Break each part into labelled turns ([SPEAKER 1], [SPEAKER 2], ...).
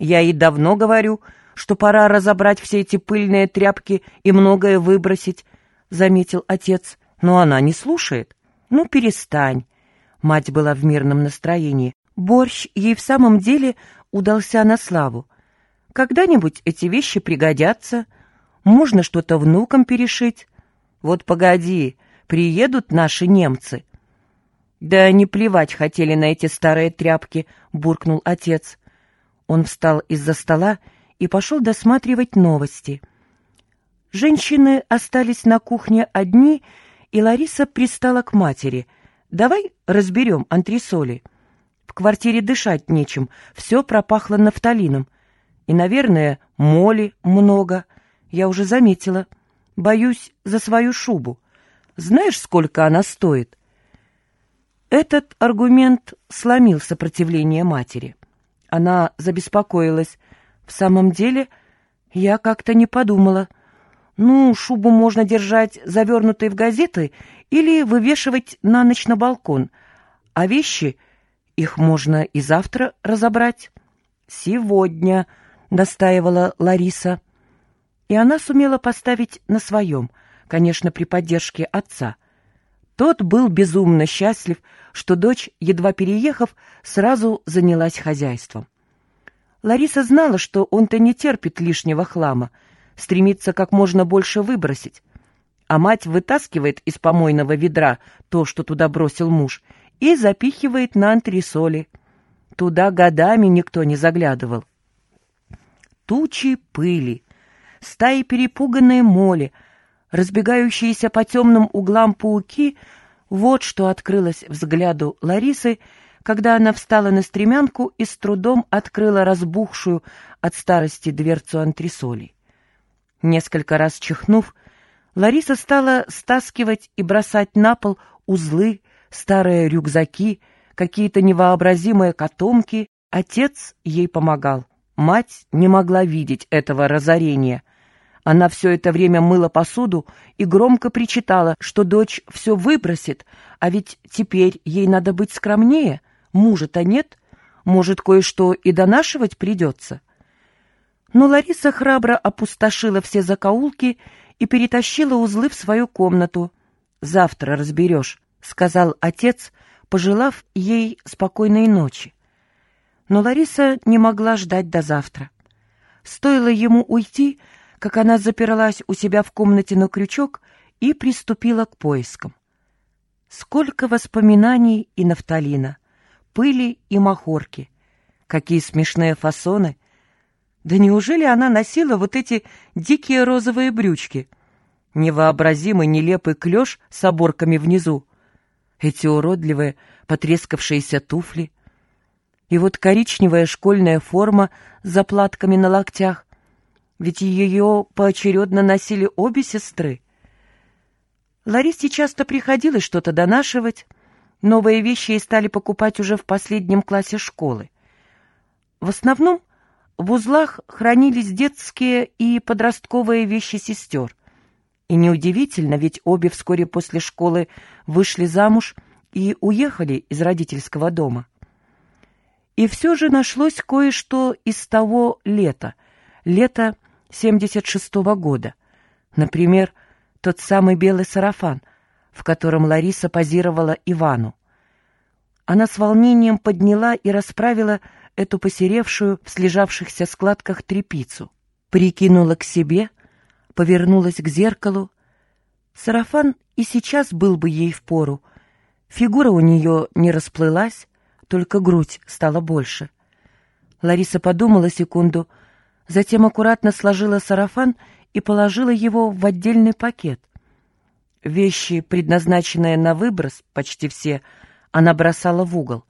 [SPEAKER 1] Я и давно говорю, что пора разобрать все эти пыльные тряпки и многое выбросить, — заметил отец. Но она не слушает. Ну, перестань. Мать была в мирном настроении. Борщ ей в самом деле удался на славу. Когда-нибудь эти вещи пригодятся. Можно что-то внукам перешить. Вот погоди, приедут наши немцы. Да не плевать хотели на эти старые тряпки, буркнул отец. Он встал из-за стола и пошел досматривать новости. Женщины остались на кухне одни, и Лариса пристала к матери. «Давай разберем антресоли». В квартире дышать нечем, все пропахло нафталином. И, наверное, моли много. Я уже заметила. Боюсь за свою шубу. Знаешь, сколько она стоит? Этот аргумент сломил сопротивление матери. Она забеспокоилась. В самом деле, я как-то не подумала. Ну, шубу можно держать завернутой в газеты или вывешивать на ночь на балкон, а вещи — их можно и завтра разобрать. Сегодня, настаивала Лариса. И она сумела поставить на своем, конечно, при поддержке отца. Тот был безумно счастлив, что дочь, едва переехав, сразу занялась хозяйством. Лариса знала, что он-то не терпит лишнего хлама, стремится как можно больше выбросить. А мать вытаскивает из помойного ведра то, что туда бросил муж, и запихивает на антресоли. Туда годами никто не заглядывал. Тучи пыли, стаи перепуганные моли, разбегающиеся по темным углам пауки — вот что открылось взгляду Ларисы, когда она встала на стремянку и с трудом открыла разбухшую от старости дверцу антресолей. Несколько раз чихнув, Лариса стала стаскивать и бросать на пол узлы, старые рюкзаки, какие-то невообразимые котомки. Отец ей помогал. Мать не могла видеть этого разорения. Она все это время мыла посуду и громко причитала, что дочь все выбросит, а ведь теперь ей надо быть скромнее. Мужа-то нет, может, кое-что и донашивать придется. Но Лариса храбро опустошила все закоулки и перетащила узлы в свою комнату. «Завтра разберешь», — сказал отец, пожелав ей спокойной ночи. Но Лариса не могла ждать до завтра. Стоило ему уйти, как она заперлась у себя в комнате на крючок и приступила к поискам. Сколько воспоминаний и нафталина, пыли и махорки, какие смешные фасоны. Да неужели она носила вот эти дикие розовые брючки? Невообразимый нелепый клеш с оборками внизу, эти уродливые потрескавшиеся туфли. И вот коричневая школьная форма с заплатками на локтях, ведь ее поочередно носили обе сестры. Ларисе часто приходилось что-то донашивать, новые вещи ей стали покупать уже в последнем классе школы. В основном в узлах хранились детские и подростковые вещи сестер. И неудивительно, ведь обе вскоре после школы вышли замуж и уехали из родительского дома. И все же нашлось кое-что из того лета, лета 76-го года. Например, тот самый белый сарафан, в котором Лариса позировала Ивану. Она с волнением подняла и расправила эту посеревшую в слежавшихся складках трепицу, прикинула к себе — повернулась к зеркалу. Сарафан и сейчас был бы ей впору. Фигура у нее не расплылась, только грудь стала больше. Лариса подумала секунду, затем аккуратно сложила сарафан и положила его в отдельный пакет. Вещи, предназначенные на выброс, почти все, она бросала в угол.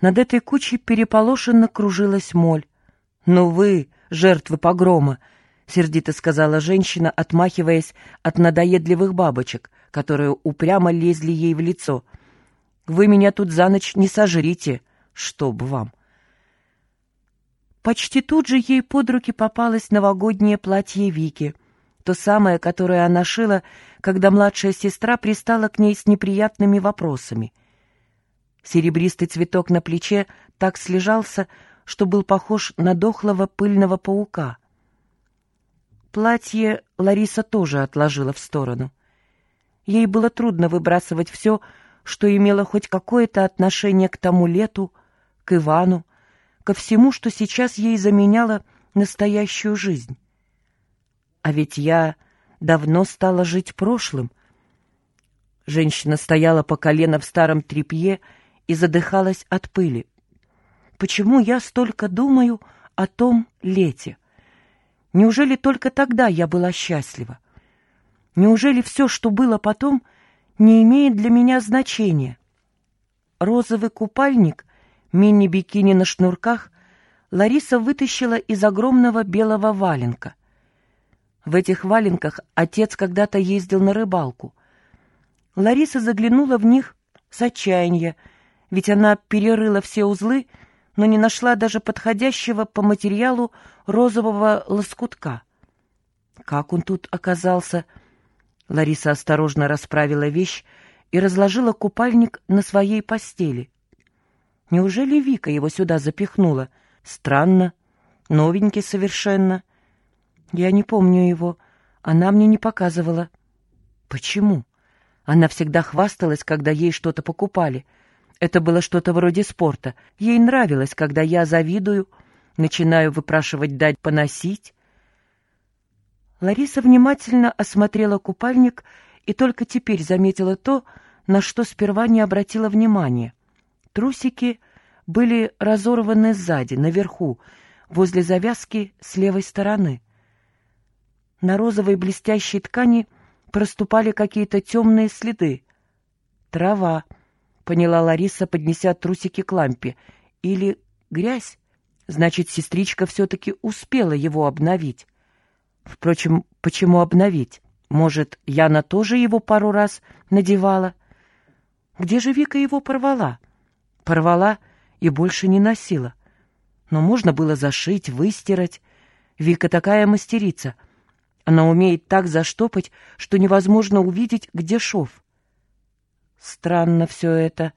[SPEAKER 1] Над этой кучей переполошенно кружилась моль. «Ну вы, жертвы погрома!» — сердито сказала женщина, отмахиваясь от надоедливых бабочек, которые упрямо лезли ей в лицо. «Вы меня тут за ночь не сожрите, чтоб вам!» Почти тут же ей под руки попалось новогоднее платье Вики, то самое, которое она шила, когда младшая сестра пристала к ней с неприятными вопросами. Серебристый цветок на плече так слежался, что был похож на дохлого пыльного паука. Платье Лариса тоже отложила в сторону. Ей было трудно выбрасывать все, что имело хоть какое-то отношение к тому лету, к Ивану, ко всему, что сейчас ей заменяло настоящую жизнь. А ведь я давно стала жить прошлым. Женщина стояла по колено в старом тряпье и задыхалась от пыли. Почему я столько думаю о том лете? Неужели только тогда я была счастлива? Неужели все, что было потом, не имеет для меня значения? Розовый купальник, мини-бикини на шнурках, Лариса вытащила из огромного белого валенка. В этих валенках отец когда-то ездил на рыбалку. Лариса заглянула в них с отчаяния, ведь она перерыла все узлы, но не нашла даже подходящего по материалу розового лоскутка. Как он тут оказался? Лариса осторожно расправила вещь и разложила купальник на своей постели. Неужели Вика его сюда запихнула? Странно. Новенький совершенно. Я не помню его. Она мне не показывала. Почему? Она всегда хвасталась, когда ей что-то покупали. Это было что-то вроде спорта. Ей нравилось, когда я завидую, начинаю выпрашивать дать поносить. Лариса внимательно осмотрела купальник и только теперь заметила то, на что сперва не обратила внимания. Трусики были разорваны сзади, наверху, возле завязки с левой стороны. На розовой блестящей ткани проступали какие-то темные следы. «Трава», — поняла Лариса, поднеся трусики к лампе. «Или грязь? Значит, сестричка все-таки успела его обновить. Впрочем, почему обновить? Может, Яна тоже его пару раз надевала? Где же Вика его порвала? Порвала и больше не носила. Но можно было зашить, выстирать. Вика такая мастерица — она умеет так заштопать, что невозможно увидеть, где шов. Странно все это.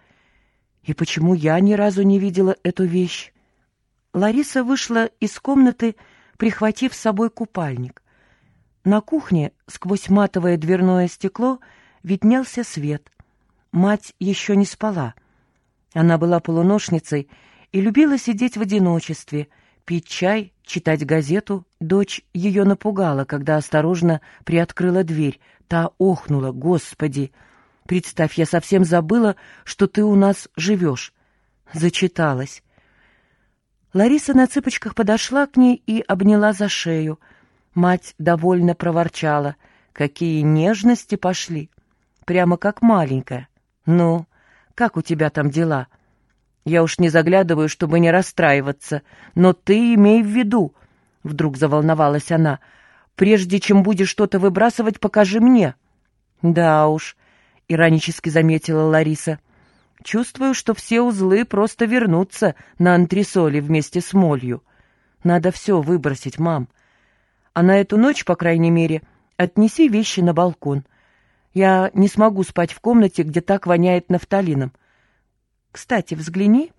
[SPEAKER 1] И почему я ни разу не видела эту вещь? Лариса вышла из комнаты, прихватив с собой купальник. На кухне, сквозь матовое дверное стекло, виднелся свет. Мать еще не спала. Она была полуношницей и любила сидеть в одиночестве — пить чай, читать газету. Дочь ее напугала, когда осторожно приоткрыла дверь. Та охнула. «Господи! Представь, я совсем забыла, что ты у нас живешь!» Зачиталась. Лариса на цыпочках подошла к ней и обняла за шею. Мать довольно проворчала. «Какие нежности пошли! Прямо как маленькая. Ну, как у тебя там дела?» Я уж не заглядываю, чтобы не расстраиваться, но ты имей в виду, — вдруг заволновалась она, — прежде чем будешь что-то выбрасывать, покажи мне. Да уж, — иронически заметила Лариса, — чувствую, что все узлы просто вернутся на антресоли вместе с молью. Надо все выбросить, мам. А на эту ночь, по крайней мере, отнеси вещи на балкон. Я не смогу спать в комнате, где так воняет нафталином. Кстати, взгляни».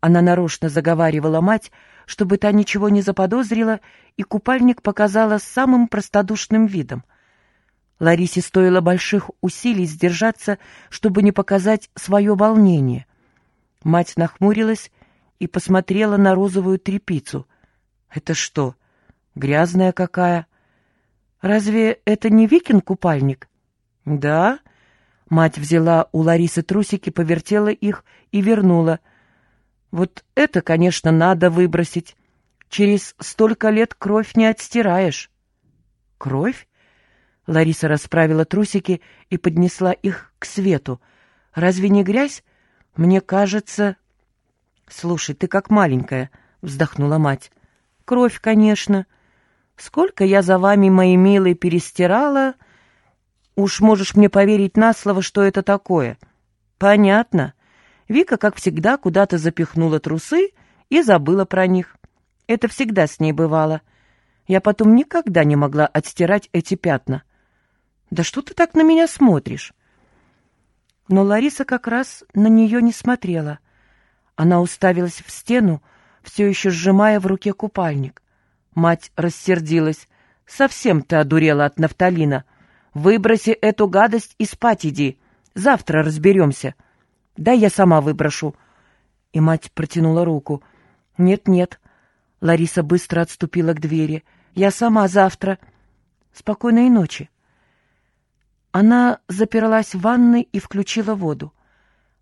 [SPEAKER 1] Она нарочно заговаривала мать, чтобы та ничего не заподозрила, и купальник показала самым простодушным видом. Ларисе стоило больших усилий сдержаться, чтобы не показать свое волнение. Мать нахмурилась и посмотрела на розовую трепицу. «Это что, грязная какая? Разве это не викинг купальник?» «Да?» Мать взяла у Ларисы трусики, повертела их и вернула. Вот это, конечно, надо выбросить. Через столько лет кровь не отстираешь. Кровь? Лариса расправила трусики и поднесла их к свету. Разве не грязь? Мне кажется... Слушай, ты как маленькая, вздохнула мать. Кровь, конечно. Сколько я за вами, мои милые, перестирала, Уж можешь мне поверить на слово, что это такое. Понятно. Вика, как всегда, куда-то запихнула трусы и забыла про них. Это всегда с ней бывало. Я потом никогда не могла отстирать эти пятна. Да что ты так на меня смотришь? Но Лариса как раз на нее не смотрела. Она уставилась в стену, все еще сжимая в руке купальник. Мать рассердилась. «Совсем ты одурела от нафталина. Выброси эту гадость и спать иди. Завтра разберемся. Да я сама выброшу». И мать протянула руку. «Нет-нет». Лариса быстро отступила к двери. «Я сама завтра. Спокойной ночи». Она заперлась в ванной и включила воду.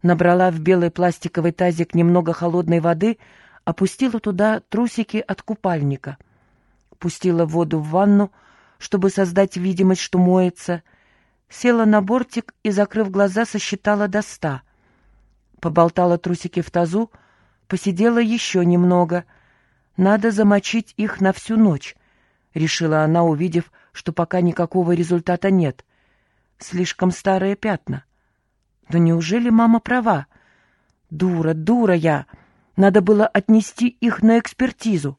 [SPEAKER 1] Набрала в белый пластиковый тазик немного холодной воды, опустила туда трусики от купальника. Пустила воду в ванну, чтобы создать видимость, что моется. Села на бортик и, закрыв глаза, сосчитала до ста. Поболтала трусики в тазу, посидела еще немного. Надо замочить их на всю ночь, — решила она, увидев, что пока никакого результата нет — Слишком старые пятна. Но неужели мама права? Дура, дура я. Надо было отнести их на экспертизу.